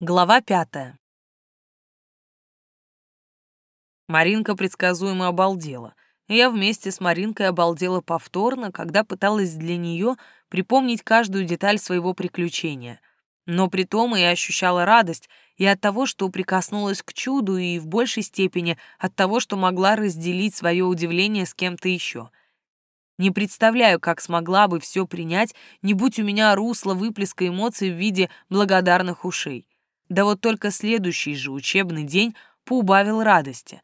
Глава пятая. Маринка предсказуемо обалдела. Я вместе с Маринкой обалдела повторно, когда пыталась для нее припомнить каждую деталь своего приключения. Но при том и ощущала радость и от того, что прикоснулась к чуду, и в большей степени от того, что могла разделить свое удивление с кем-то еще. Не представляю, как смогла бы все принять, не будь у меня русла выплеска эмоций в виде благодарных ушей. Да вот только следующий же учебный день поубавил радости.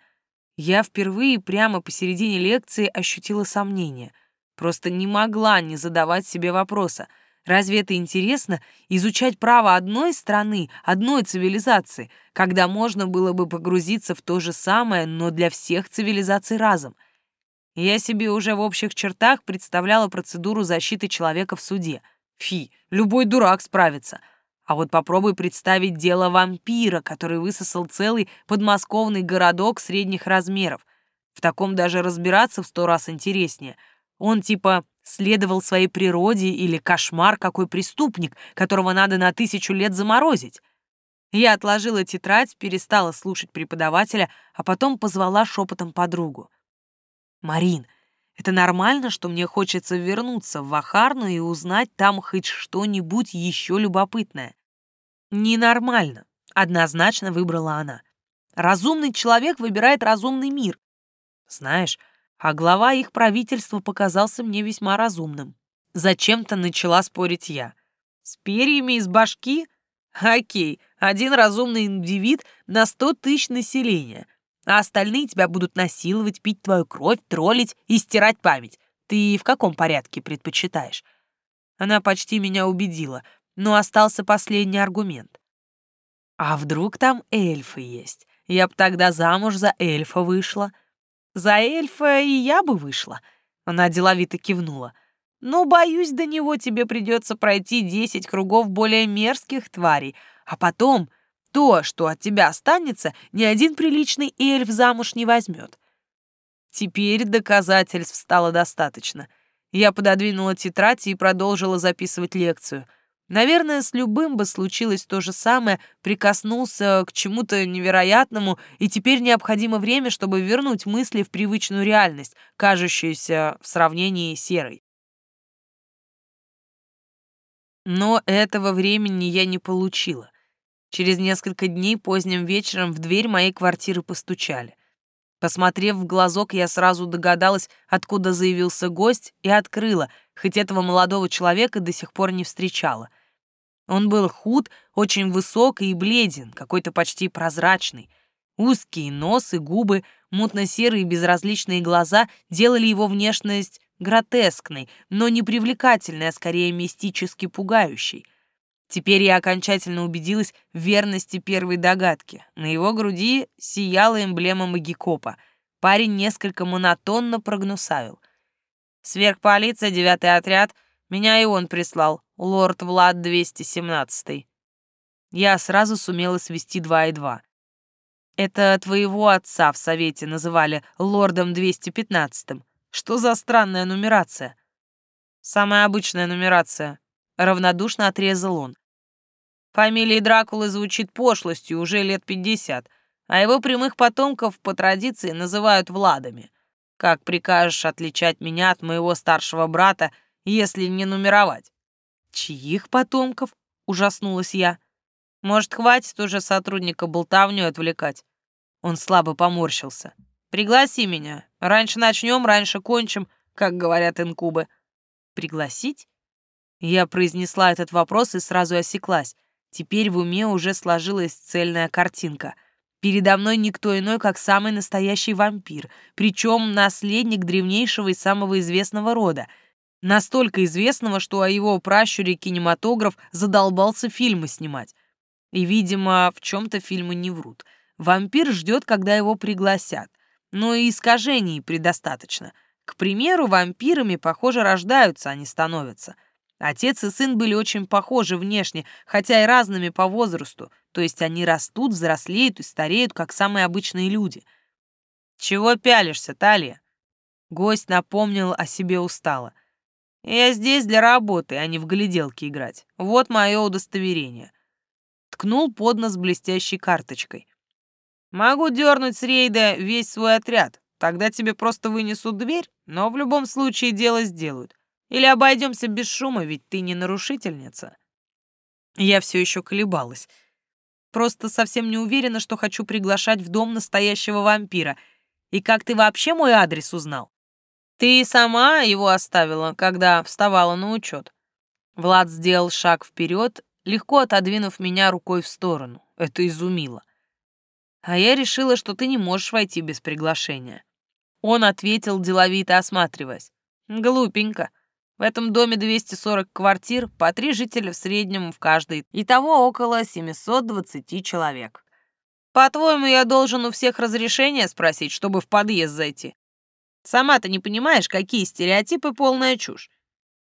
Я впервые прямо посередине лекции ощутила сомнение. Просто не могла не задавать себе вопроса. Разве это интересно изучать право одной страны, одной цивилизации, когда можно было бы погрузиться в то же самое, но для всех цивилизаций разом? Я себе уже в общих чертах представляла процедуру защиты человека в суде. Фи, любой дурак справится — а вот попробуй представить дело вампира, который высосал целый подмосковный городок средних размеров. В таком даже разбираться в сто раз интереснее. Он типа следовал своей природе или кошмар какой преступник, которого надо на тысячу лет заморозить. Я отложила тетрадь, перестала слушать преподавателя, а потом позвала шепотом подругу. «Марин, это нормально, что мне хочется вернуться в Вахарну и узнать там хоть что-нибудь еще любопытное. Ненормально, однозначно выбрала она. Разумный человек выбирает разумный мир. Знаешь, а глава их правительства показался мне весьма разумным. Зачем-то начала спорить я. С перьями из башки? Окей, один разумный индивид на сто тысяч населения а остальные тебя будут насиловать, пить твою кровь, троллить и стирать память. Ты в каком порядке предпочитаешь?» Она почти меня убедила, но остался последний аргумент. «А вдруг там эльфы есть? Я б тогда замуж за эльфа вышла». «За эльфа и я бы вышла», — она деловито кивнула. «Но, боюсь, до него тебе придется пройти десять кругов более мерзких тварей, а потом то, что от тебя останется, ни один приличный эльф замуж не возьмет. Теперь доказательств стало достаточно. Я пододвинула тетрадь и продолжила записывать лекцию. Наверное, с любым бы случилось то же самое, прикоснулся к чему-то невероятному, и теперь необходимо время, чтобы вернуть мысли в привычную реальность, кажущуюся в сравнении серой. Но этого времени я не получила. Через несколько дней поздним вечером в дверь моей квартиры постучали. Посмотрев в глазок, я сразу догадалась, откуда заявился гость, и открыла, хоть этого молодого человека до сих пор не встречала. Он был худ, очень высок и бледен, какой-то почти прозрачный. Узкие нос и губы, мутно-серые безразличные глаза делали его внешность гротескной, но не привлекательной, а скорее мистически пугающей. Теперь я окончательно убедилась в верности первой догадки. На его груди сияла эмблема магикопа. Парень несколько монотонно прогнусавил. «Сверхполиция, девятый отряд. Меня и он прислал. Лорд Влад 217 Я сразу сумела свести два и два. Это твоего отца в совете называли лордом 215-м. Что за странная нумерация? Самая обычная нумерация. Равнодушно отрезал он. Фамилия Дракулы звучит пошлостью уже лет пятьдесят, а его прямых потомков по традиции называют Владами. Как прикажешь отличать меня от моего старшего брата, если не нумеровать? Чьих потомков? Ужаснулась я. Может, хватит уже сотрудника болтовню отвлекать? Он слабо поморщился. Пригласи меня. Раньше начнем, раньше кончим, как говорят инкубы. Пригласить? Я произнесла этот вопрос и сразу осеклась. Теперь в уме уже сложилась цельная картинка. Передо мной никто иной, как самый настоящий вампир, причем наследник древнейшего и самого известного рода. Настолько известного, что о его пращуре кинематограф задолбался фильмы снимать. И, видимо, в чем-то фильмы не врут. Вампир ждет, когда его пригласят. Но и искажений предостаточно. К примеру, вампирами, похоже, рождаются, а не становятся. Отец и сын были очень похожи внешне, хотя и разными по возрасту, то есть они растут, взрослеют и стареют, как самые обычные люди. «Чего пялишься, Талия?» Гость напомнил о себе устало. «Я здесь для работы, а не в гляделки играть. Вот мое удостоверение». ткнул под нос блестящей карточкой. «Могу дернуть с рейда весь свой отряд. Тогда тебе просто вынесут дверь, но в любом случае дело сделают. Или обойдемся без шума, ведь ты не нарушительница». Я все еще колебалась. Просто совсем не уверена, что хочу приглашать в дом настоящего вампира. И как ты вообще мой адрес узнал? Ты сама его оставила, когда вставала на учет. Влад сделал шаг вперед, легко отодвинув меня рукой в сторону. Это изумило. А я решила, что ты не можешь войти без приглашения. Он ответил, деловито осматриваясь. Глупенько. В этом доме 240 квартир, по три жителя в среднем в каждой. Итого около 720 человек. По-твоему, я должен у всех разрешения спросить, чтобы в подъезд зайти? Сама-то не понимаешь, какие стереотипы полная чушь.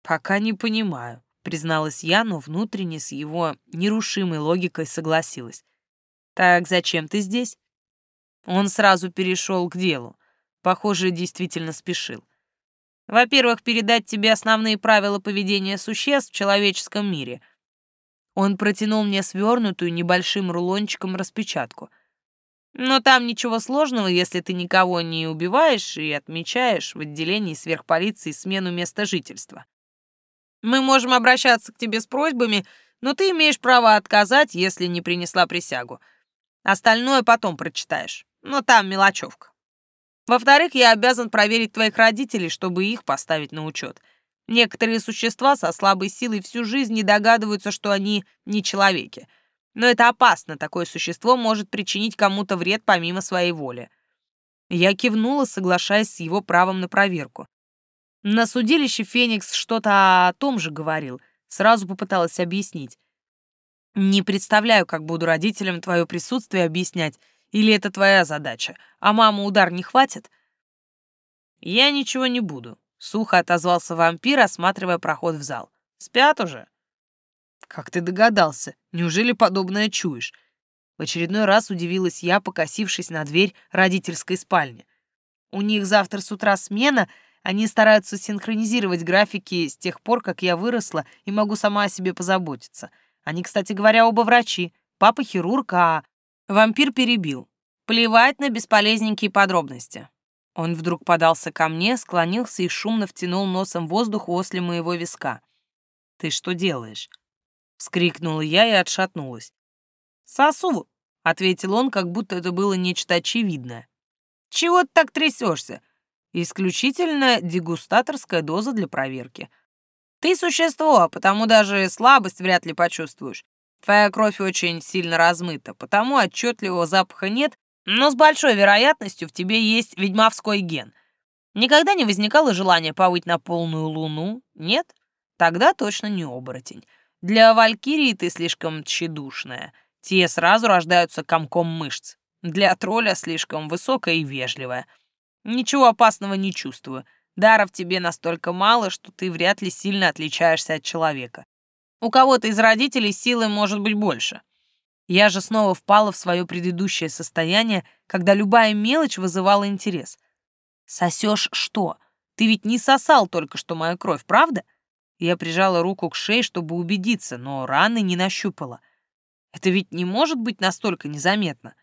Пока не понимаю, призналась я, но внутренне с его нерушимой логикой согласилась. Так зачем ты здесь? Он сразу перешел к делу. Похоже, действительно спешил. Во-первых, передать тебе основные правила поведения существ в человеческом мире. Он протянул мне свернутую небольшим рулончиком распечатку. Но там ничего сложного, если ты никого не убиваешь и отмечаешь в отделении сверхполиции смену места жительства. Мы можем обращаться к тебе с просьбами, но ты имеешь право отказать, если не принесла присягу. Остальное потом прочитаешь. Но там мелочевка. Во-вторых, я обязан проверить твоих родителей, чтобы их поставить на учет. Некоторые существа со слабой силой всю жизнь не догадываются, что они не человеки. Но это опасно, такое существо может причинить кому-то вред помимо своей воли. Я кивнула, соглашаясь с его правом на проверку. На судилище Феникс что-то о том же говорил, сразу попыталась объяснить. Не представляю, как буду родителям твое присутствие объяснять, или это твоя задача? А маму удар не хватит? Я ничего не буду, сухо отозвался вампир, осматривая проход в зал. Спят уже? Как ты догадался? Неужели подобное чуешь? В очередной раз удивилась я, покосившись на дверь родительской спальни. У них завтра с утра смена, они стараются синхронизировать графики с тех пор, как я выросла и могу сама о себе позаботиться. Они, кстати говоря, оба врачи. Папа хирург, а Вампир перебил. Плевать на бесполезненькие подробности. Он вдруг подался ко мне, склонился и шумно втянул носом воздух возле моего виска. «Ты что делаешь?» — вскрикнула я и отшатнулась. «Сосу!» — ответил он, как будто это было нечто очевидное. «Чего ты так трясешься? Исключительно дегустаторская доза для проверки. Ты существо, потому даже слабость вряд ли почувствуешь. Твоя кровь очень сильно размыта, потому отчетливого запаха нет, но с большой вероятностью в тебе есть ведьмовской ген. Никогда не возникало желания повыть на полную луну? Нет? Тогда точно не оборотень. Для валькирии ты слишком тщедушная. Те сразу рождаются комком мышц. Для тролля слишком высокая и вежливая. Ничего опасного не чувствую. Даров тебе настолько мало, что ты вряд ли сильно отличаешься от человека. У кого-то из родителей силы может быть больше. Я же снова впала в свое предыдущее состояние, когда любая мелочь вызывала интерес. Сосешь что? Ты ведь не сосал только что мою кровь, правда? Я прижала руку к шее, чтобы убедиться, но раны не нащупала. Это ведь не может быть настолько незаметно.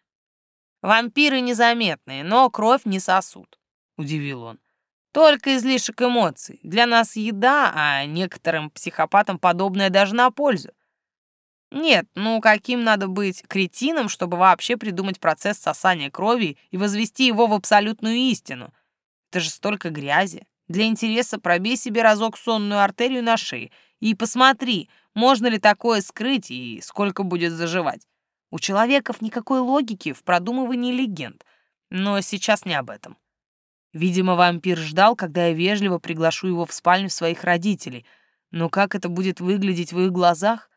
Вампиры незаметные, но кровь не сосут, удивил он. Только излишек эмоций. Для нас еда, а некоторым психопатам подобное даже на пользу. Нет, ну каким надо быть кретином, чтобы вообще придумать процесс сосания крови и возвести его в абсолютную истину? Это же столько грязи. Для интереса пробей себе разок сонную артерию на шее и посмотри, можно ли такое скрыть и сколько будет заживать. У человеков никакой логики в продумывании легенд. Но сейчас не об этом. Видимо, вампир ждал, когда я вежливо приглашу его в спальню своих родителей. Но как это будет выглядеть в их глазах?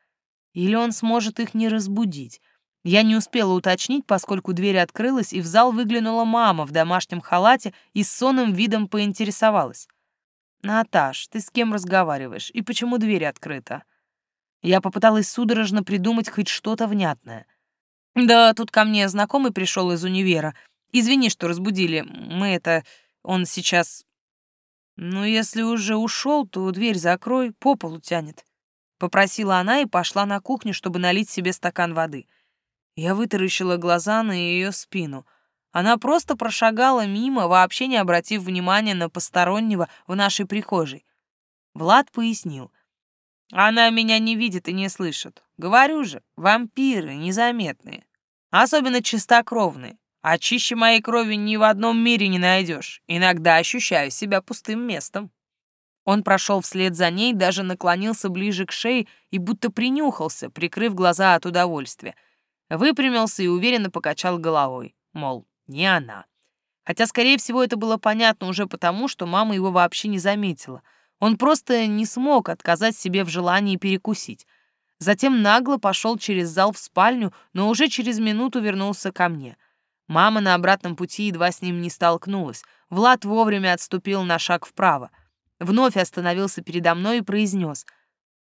Или он сможет их не разбудить? Я не успела уточнить, поскольку дверь открылась, и в зал выглянула мама в домашнем халате и с сонным видом поинтересовалась. «Наташ, ты с кем разговариваешь? И почему дверь открыта?» Я попыталась судорожно придумать хоть что-то внятное. «Да, тут ко мне знакомый пришел из универа. Извини, что разбудили. Мы это... Он сейчас... Ну, если уже ушел, то дверь закрой, по полу тянет. Попросила она и пошла на кухню, чтобы налить себе стакан воды. Я вытаращила глаза на ее спину. Она просто прошагала мимо, вообще не обратив внимания на постороннего в нашей прихожей. Влад пояснил. «Она меня не видит и не слышит. Говорю же, вампиры незаметные. Особенно чистокровные. А чище моей крови ни в одном мире не найдешь. Иногда ощущаю себя пустым местом». Он прошел вслед за ней, даже наклонился ближе к шее и будто принюхался, прикрыв глаза от удовольствия. Выпрямился и уверенно покачал головой, мол, не она. Хотя, скорее всего, это было понятно уже потому, что мама его вообще не заметила. Он просто не смог отказать себе в желании перекусить. Затем нагло пошел через зал в спальню, но уже через минуту вернулся ко мне. Мама на обратном пути едва с ним не столкнулась. Влад вовремя отступил на шаг вправо вновь остановился передо мной и произнес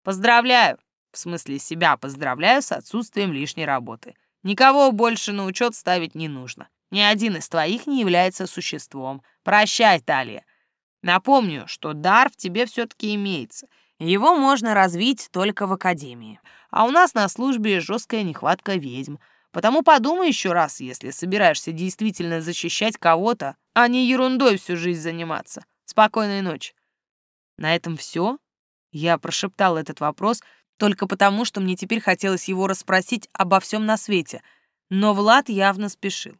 «Поздравляю, в смысле себя поздравляю с отсутствием лишней работы. Никого больше на учет ставить не нужно. Ни один из твоих не является существом. Прощай, Талия. Напомню, что дар в тебе все-таки имеется. Его можно развить только в академии. А у нас на службе жесткая нехватка ведьм. Потому подумай еще раз, если собираешься действительно защищать кого-то, а не ерундой всю жизнь заниматься. Спокойной ночи. На этом все? Я прошептал этот вопрос только потому, что мне теперь хотелось его расспросить обо всем на свете, но Влад явно спешил.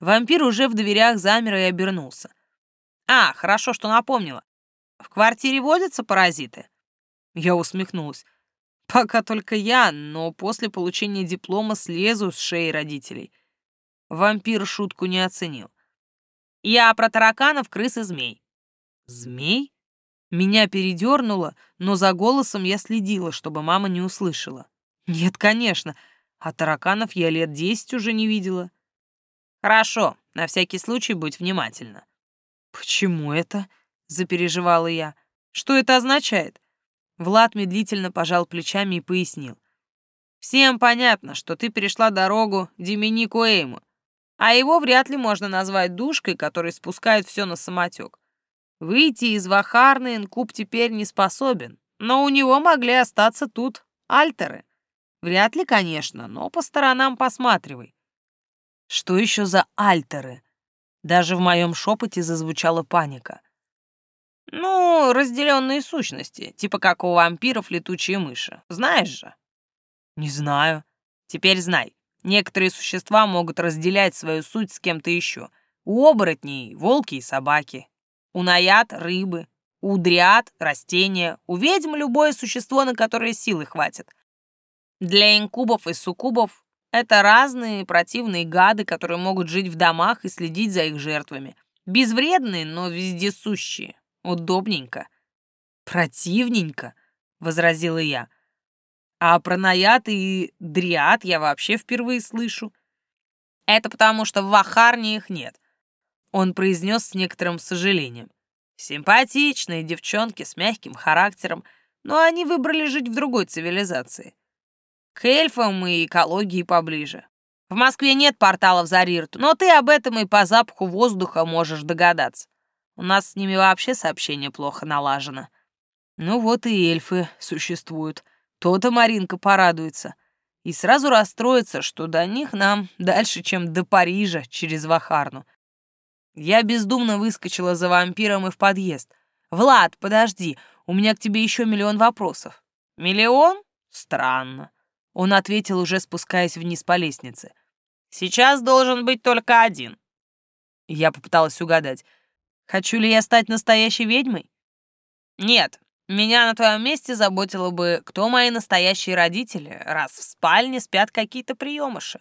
Вампир уже в дверях замер и обернулся. «А, хорошо, что напомнила. В квартире водятся паразиты?» Я усмехнулась. «Пока только я, но после получения диплома слезу с шеи родителей». Вампир шутку не оценил. «Я про тараканов, крыс и змей». «Змей?» Меня передернуло, но за голосом я следила, чтобы мама не услышала. Нет, конечно, а тараканов я лет десять уже не видела. Хорошо, на всякий случай будь внимательна. Почему это? Запереживала я. Что это означает? Влад медлительно пожал плечами и пояснил. Всем понятно, что ты перешла дорогу Деминику Эйму, а его вряд ли можно назвать душкой, который спускает все на самотек. Выйти из Вахарны инкуб теперь не способен, но у него могли остаться тут альтеры. Вряд ли, конечно, но по сторонам посматривай. Что еще за альтеры? Даже в моем шепоте зазвучала паника. Ну, разделенные сущности, типа как у вампиров летучие мыши. Знаешь же? Не знаю. Теперь знай. Некоторые существа могут разделять свою суть с кем-то еще. У оборотней — волки и собаки, у наяд — рыбы, у дриад — растения, у ведьм — любое существо, на которое силы хватит. Для инкубов и суккубов это разные противные гады, которые могут жить в домах и следить за их жертвами. Безвредные, но вездесущие. Удобненько. Противненько, — возразила я. А про наяд и дриад я вообще впервые слышу. Это потому, что в Вахарне их нет — он произнес с некоторым сожалением. Симпатичные девчонки с мягким характером, но они выбрали жить в другой цивилизации. К эльфам и экологии поближе. В Москве нет порталов за Рирту, но ты об этом и по запаху воздуха можешь догадаться. У нас с ними вообще сообщение плохо налажено. Ну вот и эльфы существуют. То-то Маринка порадуется. И сразу расстроится, что до них нам дальше, чем до Парижа через Вахарну. Я бездумно выскочила за вампиром и в подъезд. «Влад, подожди, у меня к тебе еще миллион вопросов». «Миллион? Странно». Он ответил, уже спускаясь вниз по лестнице. «Сейчас должен быть только один». Я попыталась угадать. Хочу ли я стать настоящей ведьмой? Нет, меня на твоем месте заботило бы, кто мои настоящие родители, раз в спальне спят какие-то приемыши.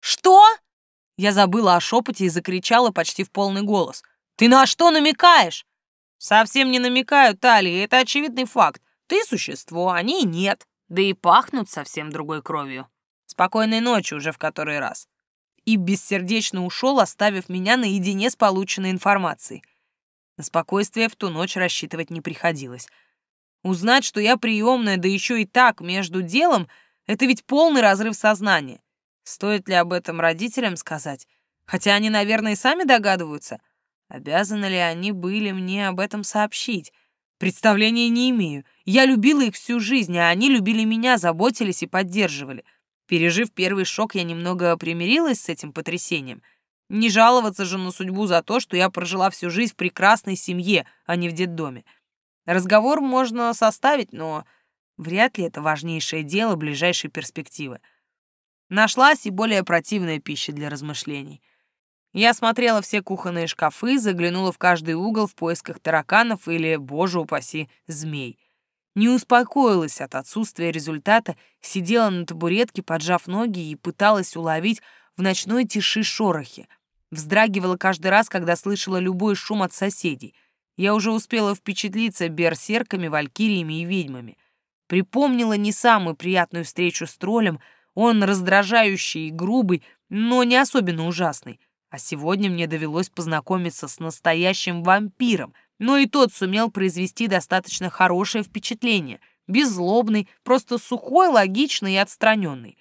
Что? Я забыла о шепоте и закричала почти в полный голос. «Ты на что намекаешь?» «Совсем не намекаю, Талия, это очевидный факт. Ты существо, они нет. Да и пахнут совсем другой кровью. Спокойной ночи уже в который раз». И бессердечно ушел, оставив меня наедине с полученной информацией. На спокойствие в ту ночь рассчитывать не приходилось. Узнать, что я приемная, да еще и так, между делом, это ведь полный разрыв сознания. Стоит ли об этом родителям сказать? Хотя они, наверное, и сами догадываются. Обязаны ли они были мне об этом сообщить? Представления не имею. Я любила их всю жизнь, а они любили меня, заботились и поддерживали. Пережив первый шок, я немного примирилась с этим потрясением. Не жаловаться же на судьбу за то, что я прожила всю жизнь в прекрасной семье, а не в детдоме. Разговор можно составить, но вряд ли это важнейшее дело ближайшей перспективы. Нашлась и более противная пища для размышлений. Я смотрела все кухонные шкафы, заглянула в каждый угол в поисках тараканов или, боже упаси, змей. Не успокоилась от отсутствия результата, сидела на табуретке, поджав ноги и пыталась уловить в ночной тиши шорохи. Вздрагивала каждый раз, когда слышала любой шум от соседей. Я уже успела впечатлиться берсерками, валькириями и ведьмами. Припомнила не самую приятную встречу с троллем, он раздражающий и грубый, но не особенно ужасный. А сегодня мне довелось познакомиться с настоящим вампиром, но и тот сумел произвести достаточно хорошее впечатление. Беззлобный, просто сухой, логичный и отстраненный.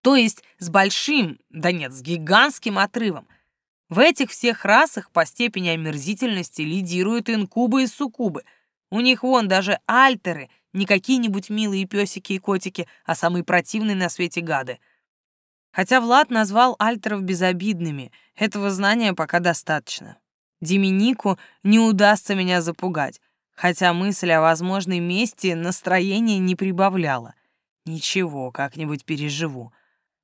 То есть с большим, да нет, с гигантским отрывом. В этих всех расах по степени омерзительности лидируют инкубы и суккубы. У них вон даже альтеры, не какие-нибудь милые песики и котики, а самые противные на свете гады — Хотя Влад назвал альтеров безобидными, этого знания пока достаточно. Деминику не удастся меня запугать, хотя мысль о возможной мести настроение не прибавляла. Ничего, как-нибудь переживу.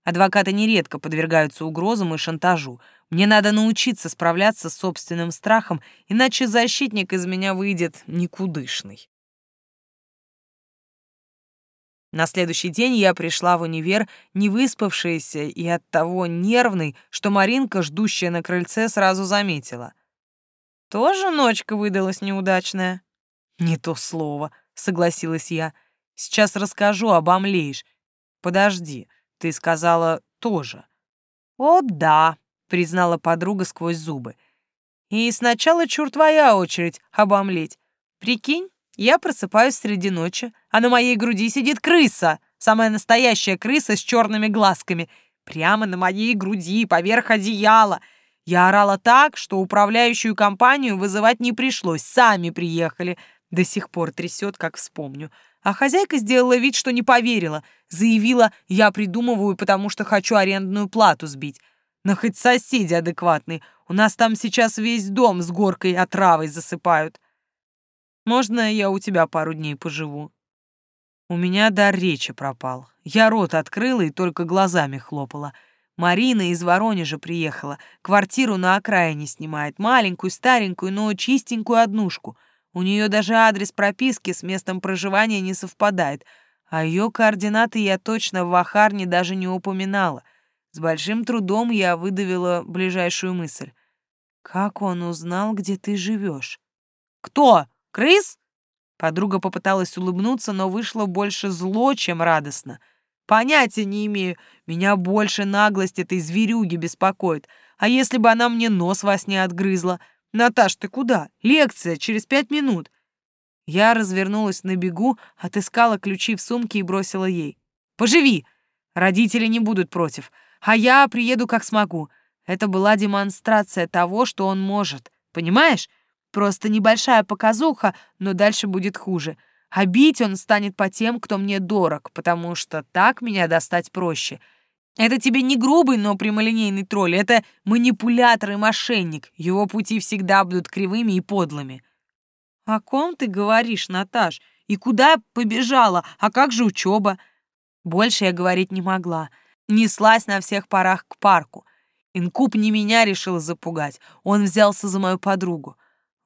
Адвокаты нередко подвергаются угрозам и шантажу. Мне надо научиться справляться с собственным страхом, иначе защитник из меня выйдет никудышный. На следующий день я пришла в универ, не выспавшаяся и оттого нервной, что Маринка, ждущая на крыльце, сразу заметила. «Тоже ночка выдалась неудачная?» «Не то слово», — согласилась я. «Сейчас расскажу, обомлеешь. Подожди, ты сказала «тоже». «О, да», — признала подруга сквозь зубы. «И сначала, чур твоя очередь, обомлеть. Прикинь, я просыпаюсь среди ночи, а на моей груди сидит крыса, самая настоящая крыса с черными глазками, прямо на моей груди, поверх одеяла. Я орала так, что управляющую компанию вызывать не пришлось, сами приехали. До сих пор трясет, как вспомню. А хозяйка сделала вид, что не поверила. Заявила, я придумываю, потому что хочу арендную плату сбить. Но хоть соседи адекватные. У нас там сейчас весь дом с горкой отравой засыпают. Можно я у тебя пару дней поживу?» У меня дар речи пропал. Я рот открыла и только глазами хлопала. Марина из Воронежа приехала, квартиру на окраине снимает, маленькую, старенькую, но чистенькую однушку. У нее даже адрес прописки с местом проживания не совпадает, а ее координаты я точно в Вахарне даже не упоминала. С большим трудом я выдавила ближайшую мысль. «Как он узнал, где ты живешь?» «Кто?» Крыс?» Подруга попыталась улыбнуться, но вышло больше зло, чем радостно. «Понятия не имею. Меня больше наглость этой зверюги беспокоит. А если бы она мне нос во сне отгрызла? Наташ, ты куда? Лекция через пять минут». Я развернулась на бегу, отыскала ключи в сумке и бросила ей. «Поживи! Родители не будут против, а я приеду как смогу. Это была демонстрация того, что он может. Понимаешь? Просто небольшая показуха, но дальше будет хуже. А бить он станет по тем, кто мне дорог, потому что так меня достать проще. Это тебе не грубый, но прямолинейный тролль, это манипулятор и мошенник. Его пути всегда будут кривыми и подлыми. О ком ты говоришь, Наташ? И куда побежала? А как же учеба? Больше я говорить не могла. Неслась на всех парах к парку. Инкуб не меня решил запугать. Он взялся за мою подругу.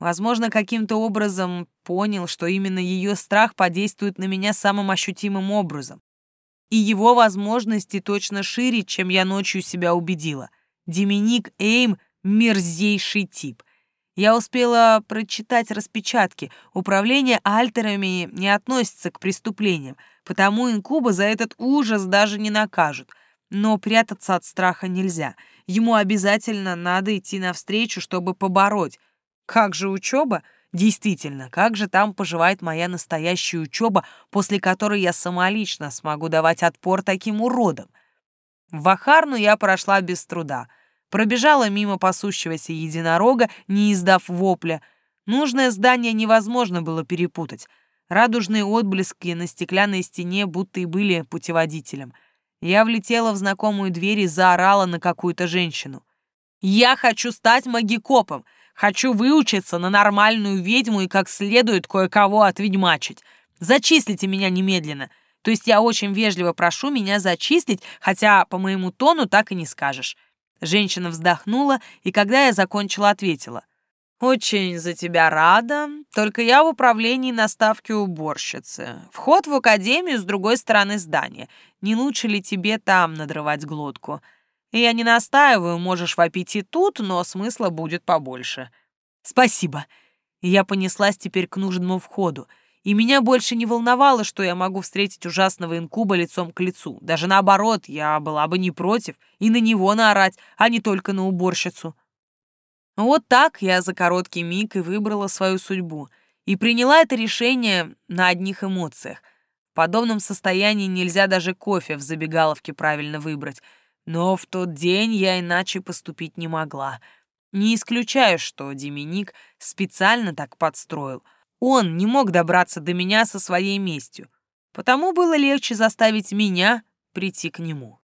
Возможно, каким-то образом понял, что именно ее страх подействует на меня самым ощутимым образом. И его возможности точно шире, чем я ночью себя убедила. Деминик Эйм — мерзейший тип. Я успела прочитать распечатки. Управление альтерами не относится к преступлениям, потому инкуба за этот ужас даже не накажут. Но прятаться от страха нельзя. Ему обязательно надо идти навстречу, чтобы побороть — как же учеба? Действительно, как же там поживает моя настоящая учеба, после которой я самолично смогу давать отпор таким уродам? В Вахарну я прошла без труда. Пробежала мимо пасущегося единорога, не издав вопля. Нужное здание невозможно было перепутать. Радужные отблески на стеклянной стене будто и были путеводителем. Я влетела в знакомую дверь и заорала на какую-то женщину. «Я хочу стать магикопом! Хочу выучиться на нормальную ведьму и как следует кое-кого отведьмачить. Зачислите меня немедленно. То есть я очень вежливо прошу меня зачислить, хотя по моему тону так и не скажешь». Женщина вздохнула, и когда я закончила, ответила. «Очень за тебя рада, только я в управлении на ставке уборщицы. Вход в академию с другой стороны здания. Не лучше ли тебе там надрывать глотку? Я не настаиваю, можешь вопить и тут, но смысла будет побольше». «Спасибо». Я понеслась теперь к нужному входу, и меня больше не волновало, что я могу встретить ужасного инкуба лицом к лицу. Даже наоборот, я была бы не против и на него наорать, а не только на уборщицу. Вот так я за короткий миг и выбрала свою судьбу. И приняла это решение на одних эмоциях. В подобном состоянии нельзя даже кофе в забегаловке правильно выбрать. Но в тот день я иначе поступить не могла. Не исключаю, что Деминик специально так подстроил. Он не мог добраться до меня со своей местью. Потому было легче заставить меня прийти к нему.